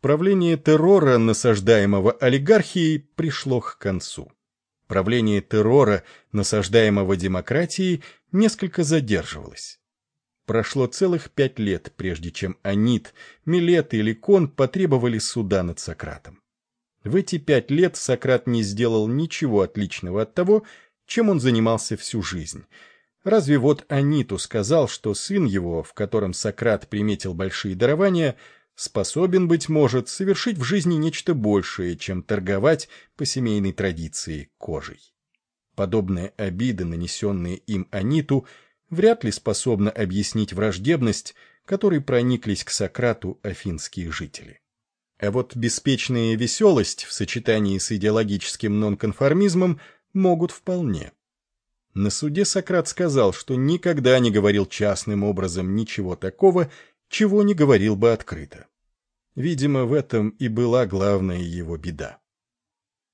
Правление террора, насаждаемого олигархией, пришло к концу. Правление террора, насаждаемого демократией, несколько задерживалось. Прошло целых пять лет, прежде чем Анит, Милет и Ликон потребовали суда над Сократом. В эти пять лет Сократ не сделал ничего отличного от того, чем он занимался всю жизнь. Разве вот Аниту сказал, что сын его, в котором Сократ приметил большие дарования, способен, быть может, совершить в жизни нечто большее, чем торговать по семейной традиции кожей. Подобные обиды, нанесенные им Аниту, вряд ли способны объяснить враждебность, которой прониклись к Сократу афинские жители. А вот беспечная веселость в сочетании с идеологическим нонконформизмом могут вполне. На суде Сократ сказал, что никогда не говорил частным образом ничего такого, чего не говорил бы открыто. Видимо, в этом и была главная его беда.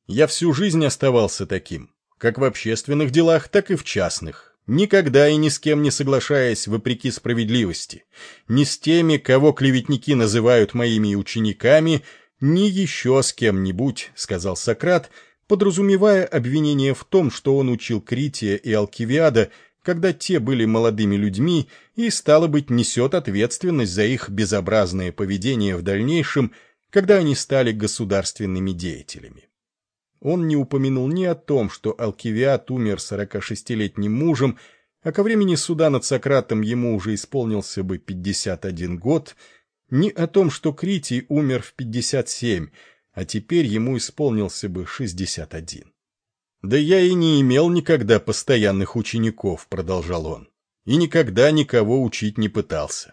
Я всю жизнь оставался таким, как в общественных делах, так и в частных, никогда и ни с кем не соглашаясь вопреки справедливости, ни с теми, кого клеветники называют моими учениками, ни еще с кем-нибудь, сказал Сократ, подразумевая обвинение в том, что он учил Крития и Алкивиада когда те были молодыми людьми и, стало быть, несет ответственность за их безобразное поведение в дальнейшем, когда они стали государственными деятелями. Он не упомянул ни о том, что Алкивиад умер 46-летним мужем, а ко времени суда над Сократом ему уже исполнился бы 51 год, ни о том, что Критий умер в 57, а теперь ему исполнился бы 61. «Да я и не имел никогда постоянных учеников», — продолжал он, «и никогда никого учить не пытался.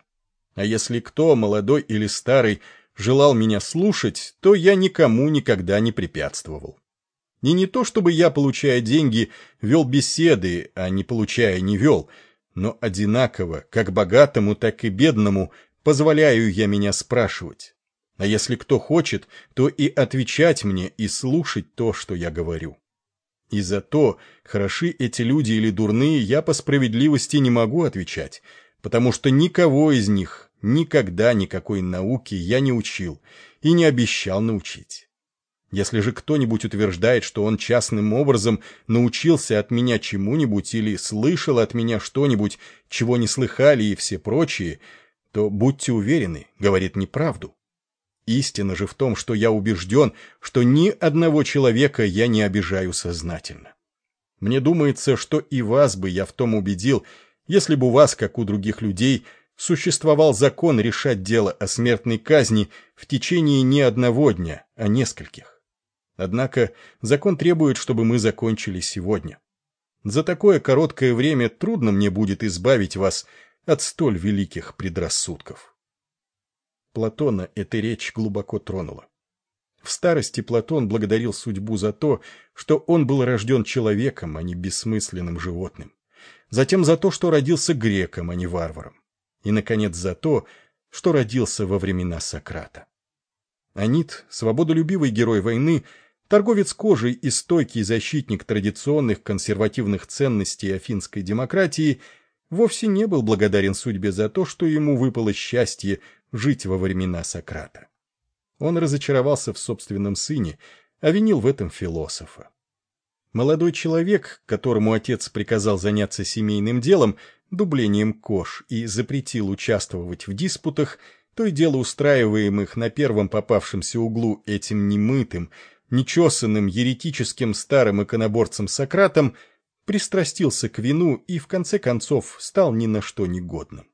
А если кто, молодой или старый, желал меня слушать, то я никому никогда не препятствовал. И не то, чтобы я, получая деньги, вел беседы, а не получая не вел, но одинаково, как богатому, так и бедному, позволяю я меня спрашивать. А если кто хочет, то и отвечать мне, и слушать то, что я говорю. И за то, хороши эти люди или дурные, я по справедливости не могу отвечать, потому что никого из них никогда никакой науки я не учил и не обещал научить. Если же кто-нибудь утверждает, что он частным образом научился от меня чему-нибудь или слышал от меня что-нибудь, чего не слыхали и все прочие, то будьте уверены, говорит неправду. Истина же в том, что я убежден, что ни одного человека я не обижаю сознательно. Мне думается, что и вас бы я в том убедил, если бы у вас, как у других людей, существовал закон решать дело о смертной казни в течение не одного дня, а нескольких. Однако закон требует, чтобы мы закончили сегодня. За такое короткое время трудно мне будет избавить вас от столь великих предрассудков. Платона эта речь глубоко тронула. В старости Платон благодарил судьбу за то, что он был рожден человеком, а не бессмысленным животным. Затем за то, что родился греком, а не варваром. И, наконец, за то, что родился во времена Сократа. Анит, свободолюбивый герой войны, торговец кожей и стойкий защитник традиционных консервативных ценностей афинской демократии, вовсе не был благодарен судьбе за то, что ему выпало счастье жить во времена Сократа. Он разочаровался в собственном сыне, а винил в этом философа. Молодой человек, которому отец приказал заняться семейным делом, дублением кож, и запретил участвовать в диспутах, то и дело устраиваемых на первом попавшемся углу этим немытым, нечесанным еретическим старым иконоборцем Сократом, пристрастился к вину и, в конце концов, стал ни на что негодным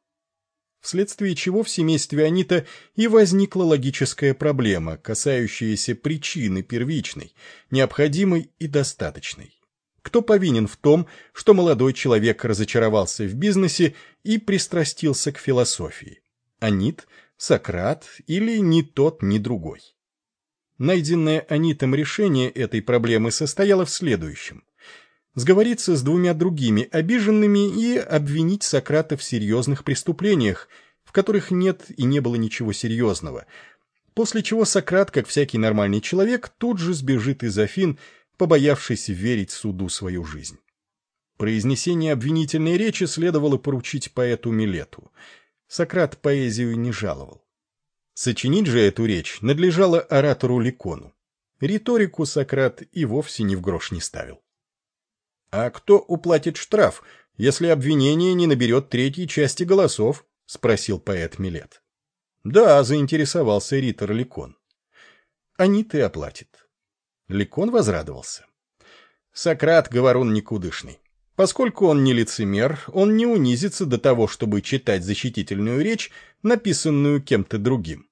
вследствие чего в семействе Анита и возникла логическая проблема, касающаяся причины первичной, необходимой и достаточной. Кто повинен в том, что молодой человек разочаровался в бизнесе и пристрастился к философии? Анит, Сократ или ни тот, ни другой? Найденное Анитом решение этой проблемы состояло в следующем сговориться с двумя другими обиженными и обвинить Сократа в серьезных преступлениях, в которых нет и не было ничего серьезного, после чего Сократ, как всякий нормальный человек, тут же сбежит из Афин, побоявшись верить суду свою жизнь. Произнесение обвинительной речи следовало поручить поэту Милету. Сократ поэзию не жаловал. Сочинить же эту речь надлежало оратору Ликону. Риторику Сократ и вовсе ни в грош не ставил. «А кто уплатит штраф, если обвинение не наберет третьей части голосов?» — спросил поэт Милет. «Да», — заинтересовался Ритор Ликон. «Они ты оплатит». Ликон возрадовался. Сократ — говорун никудышный. Поскольку он не лицемер, он не унизится до того, чтобы читать защитительную речь, написанную кем-то другим.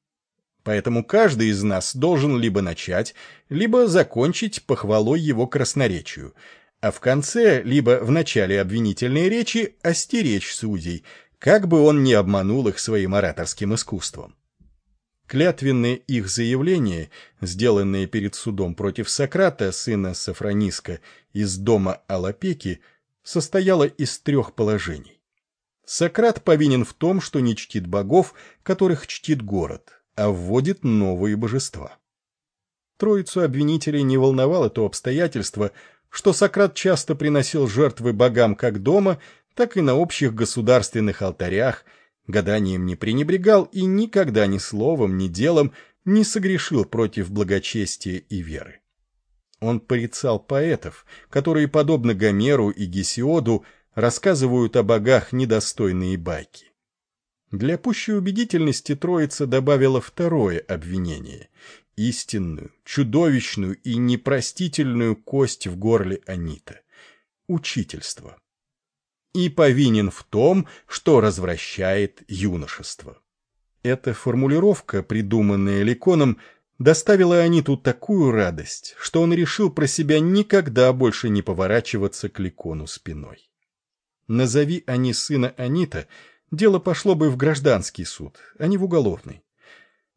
Поэтому каждый из нас должен либо начать, либо закончить похвалой его красноречию, а в конце, либо в начале обвинительной речи остеречь судей, как бы он ни обманул их своим ораторским искусством. Клятвенные их заявления, сделанные перед судом против Сократа, сына Сафрониска, из дома Алапеки, состояло из трех положений. Сократ повинен в том, что не чтит богов, которых чтит город, а вводит новые божества. Троицу обвинителей не волновало то обстоятельство, что Сократ часто приносил жертвы богам как дома, так и на общих государственных алтарях, гаданием не пренебрегал и никогда ни словом, ни делом не согрешил против благочестия и веры. Он порицал поэтов, которые, подобно Гомеру и Гесиоду, рассказывают о богах недостойные байки. Для пущей убедительности Троица добавила второе обвинение – истинную, чудовищную и непростительную кость в горле Анита – учительство. И повинен в том, что развращает юношество. Эта формулировка, придуманная Ликоном, доставила Аниту такую радость, что он решил про себя никогда больше не поворачиваться к Ликону спиной. Назови они сына Анита, дело пошло бы в гражданский суд, а не в уголовный.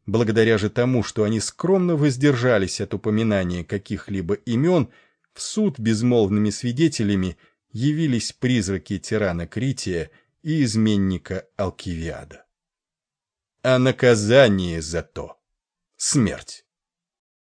Благодаря же тому, что они скромно воздержались от упоминания каких-либо имен, в суд безмолвными свидетелями явились призраки тирана Крития и изменника Алкивиада. А наказание за то — смерть.